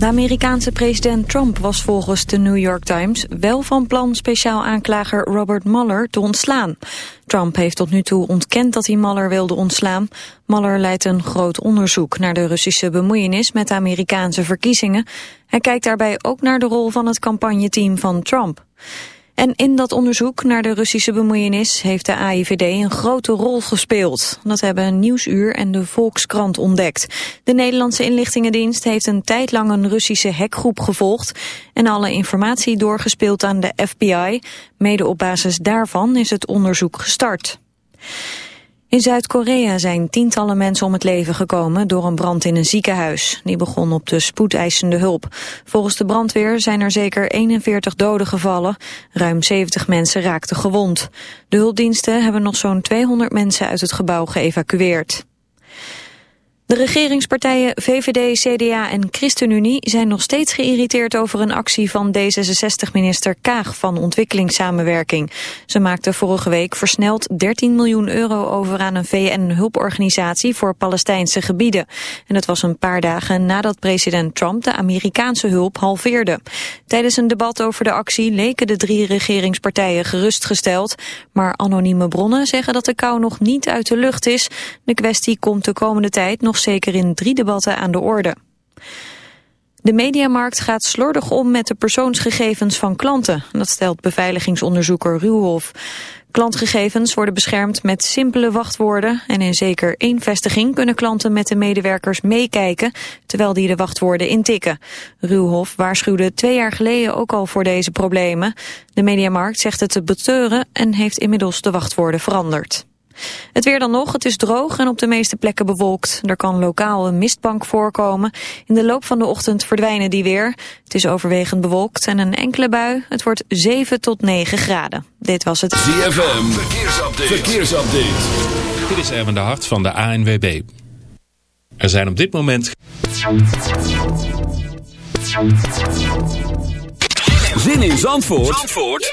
De Amerikaanse president Trump was volgens de New York Times wel van plan speciaal aanklager Robert Mueller te ontslaan. Trump heeft tot nu toe ontkend dat hij Mueller wilde ontslaan. Mueller leidt een groot onderzoek naar de Russische bemoeienis met de Amerikaanse verkiezingen. Hij kijkt daarbij ook naar de rol van het campagneteam van Trump. En in dat onderzoek naar de Russische bemoeienis heeft de AIVD een grote rol gespeeld. Dat hebben Nieuwsuur en de Volkskrant ontdekt. De Nederlandse inlichtingendienst heeft een tijd lang een Russische hackgroep gevolgd en alle informatie doorgespeeld aan de FBI. Mede op basis daarvan is het onderzoek gestart. In Zuid-Korea zijn tientallen mensen om het leven gekomen door een brand in een ziekenhuis. Die begon op de spoedeisende hulp. Volgens de brandweer zijn er zeker 41 doden gevallen. Ruim 70 mensen raakten gewond. De hulpdiensten hebben nog zo'n 200 mensen uit het gebouw geëvacueerd. De regeringspartijen VVD, CDA en ChristenUnie zijn nog steeds geïrriteerd over een actie van D66-minister Kaag van Ontwikkelingssamenwerking. Ze maakte vorige week versneld 13 miljoen euro over aan een VN-hulporganisatie voor Palestijnse gebieden. En dat was een paar dagen nadat president Trump de Amerikaanse hulp halveerde. Tijdens een debat over de actie leken de drie regeringspartijen gerustgesteld, maar anonieme bronnen zeggen dat de kou nog niet uit de lucht is. De kwestie komt de komende tijd nog zeker in drie debatten aan de orde. De mediamarkt gaat slordig om met de persoonsgegevens van klanten. Dat stelt beveiligingsonderzoeker Ruwhof. Klantgegevens worden beschermd met simpele wachtwoorden... en in zeker één vestiging kunnen klanten met de medewerkers meekijken... terwijl die de wachtwoorden intikken. Ruwhof waarschuwde twee jaar geleden ook al voor deze problemen. De mediamarkt zegt het te beteuren en heeft inmiddels de wachtwoorden veranderd. Het weer dan nog, het is droog en op de meeste plekken bewolkt. Er kan lokaal een mistbank voorkomen. In de loop van de ochtend verdwijnen die weer. Het is overwegend bewolkt en een enkele bui. Het wordt 7 tot 9 graden. Dit was het ZFM, verkeersupdate. verkeersupdate. Dit is Erwin de Hart van de ANWB. Er zijn op dit moment... Zin in Zandvoort, Zandvoort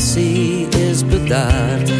See is bedaard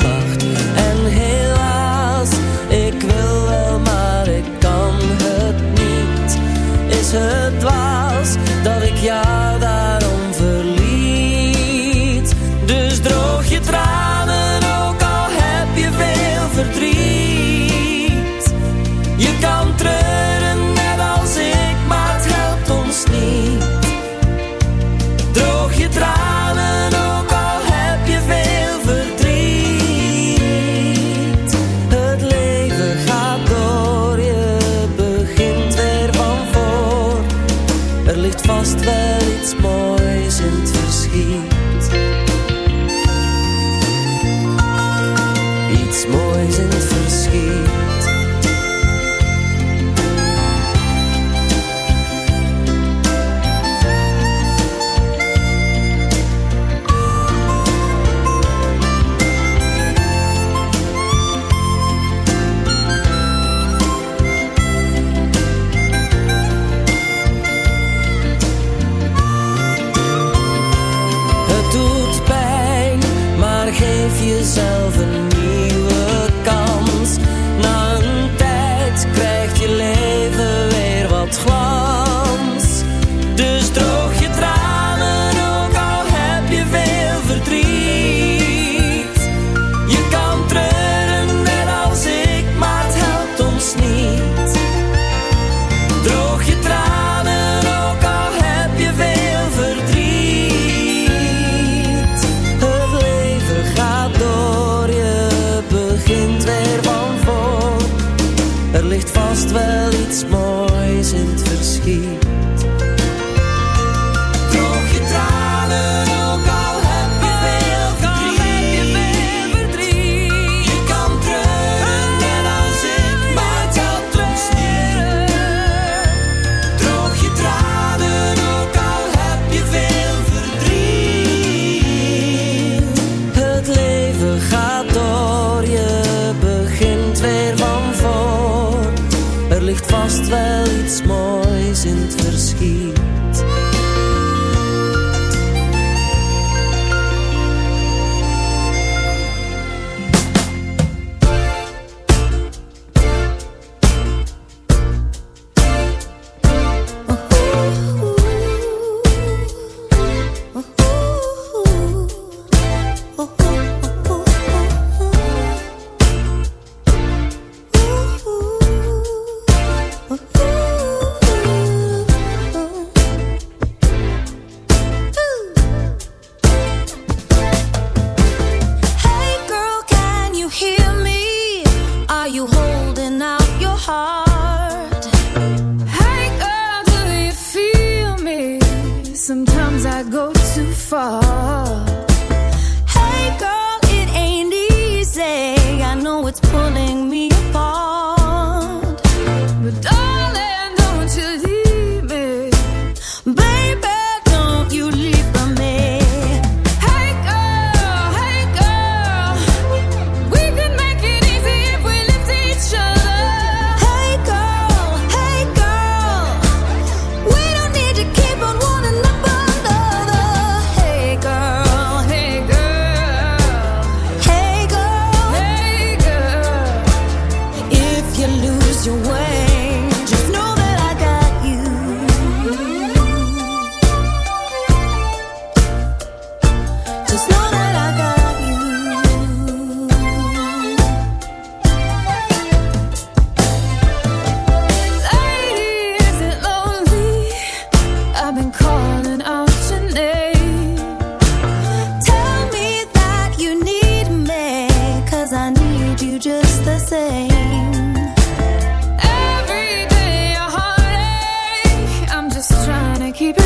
vast wel iets moois in het verschiet. Iets moois in het verschiet.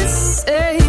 say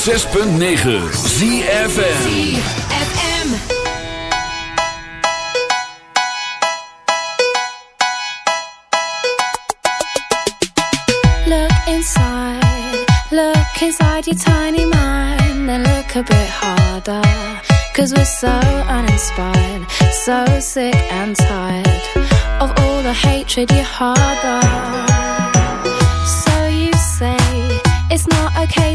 106.9 ZFM inside Look inside your tiny mind Then look a bit harder. Cause we're so uninspired So sick and tired Of all the hatred you harbor.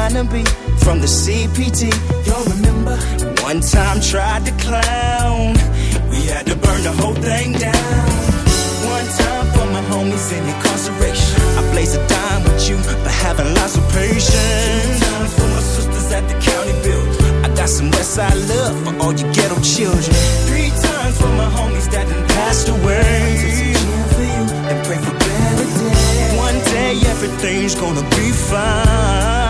Trying to be from the CPT. Y'all remember? One time tried to clown. We had to burn the whole thing down. One time for my homies in incarceration. I blaze a dime with you for having lots of patience. Two times for my sisters at the county build. I got some Westside love for all you ghetto children. Three times for my homies that done passed away. And pray for better days. One day everything's gonna be fine.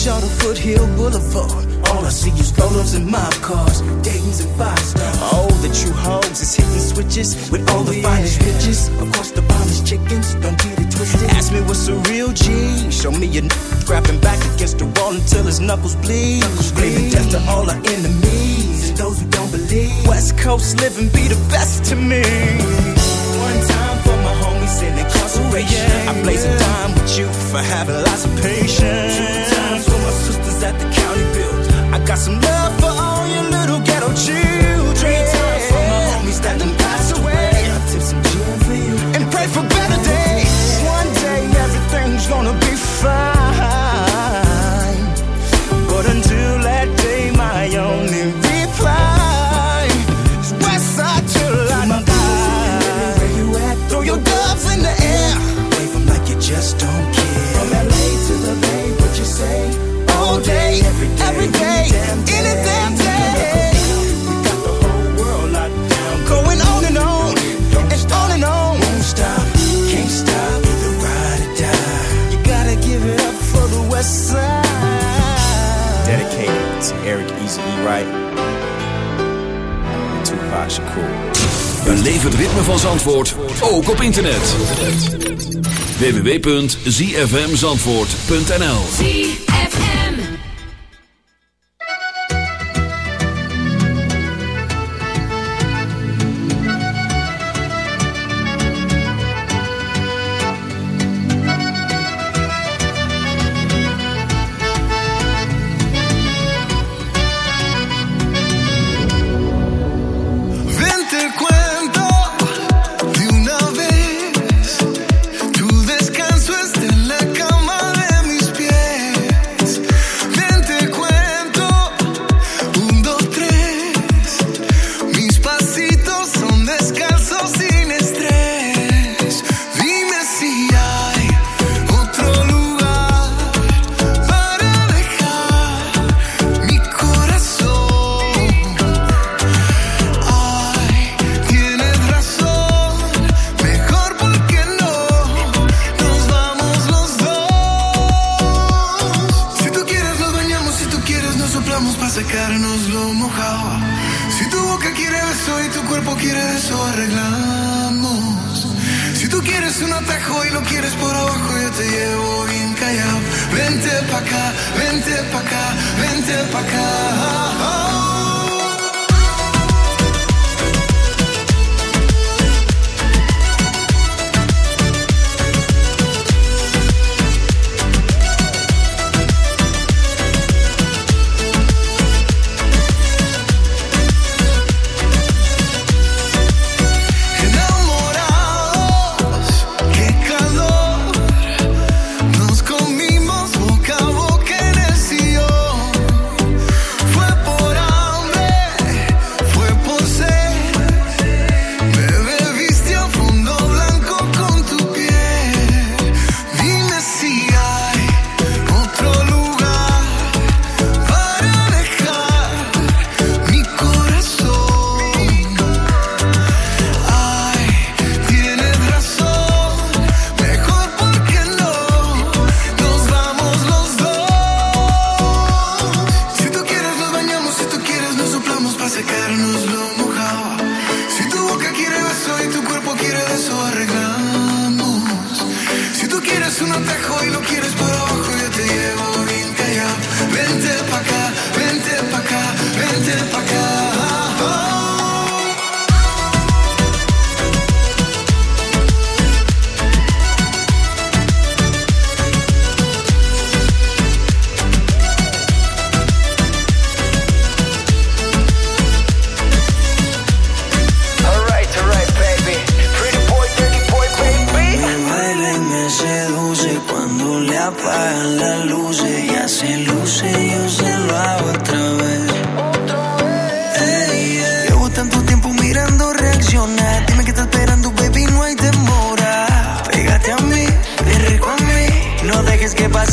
Crenshaw to Foothill Boulevard. All I see is rollers and mob cars, Dayton's and five stars. Oh, the true hoes is hitting switches with all the finest bitches. Of course, the finest chickens, don't get it twisted. Ask me what's a real G. Show me a n- grabbing back against the wall until his knuckles bleed. Screaming death to all our enemies and those who don't believe. West Coast living be the best to me. One time for my homies in incarceration. Oh, I blaze a dime with you for having lots of patience. Two times for my sisters at the county build. I got some love for all your little ghetto children. Three times for my homies that done passed away. I tip some gin for you and pray for better days. One day everything's gonna be fine. And Tupac Shakur. Beleef het ritme van Zandvoort, ook op internet. www.zfmzandvoort.nl vente pa' ca, vente pa' ca, vente pa' ca.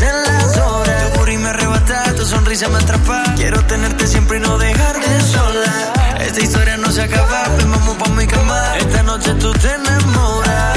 en la zona. Tu burri me arrebata, tu sonrisa me atrapa. Quiero tenerte siempre y no dejarte sola. Esta historia no se acaba, pues vamos pa' mi cama. Esta noche tú te enamoras.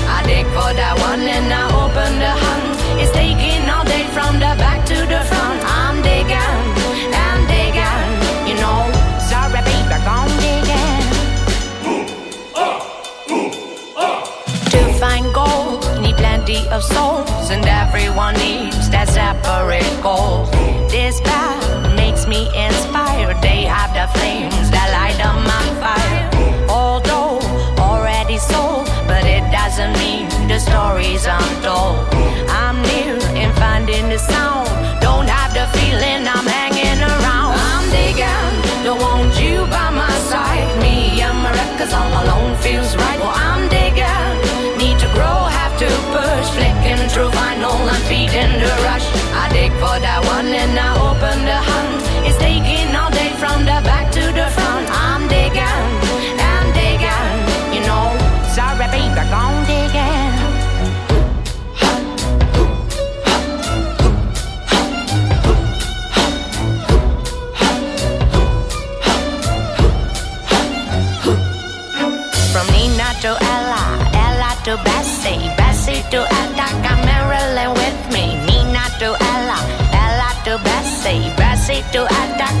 Dig for that one and I open the hunt. It's taking all day from the back to the front. I'm digging, I'm digging, you know. Sorry, baby, I'm digging. To find gold, need plenty of souls, and everyone needs that separate goal. This path makes me inspired. They have the flames that light up my fire. Although already sold, doesn't mean the stories I'm told. I'm near in finding the sound. Don't have the feeling I'm hanging around. I'm digging, don't want you by my side. Me and my records all alone feels right. To Bessie, Bessie to Aretha, Marilyn with me. Nina to Ella, Ella to Bessie, Bessie to Aretha,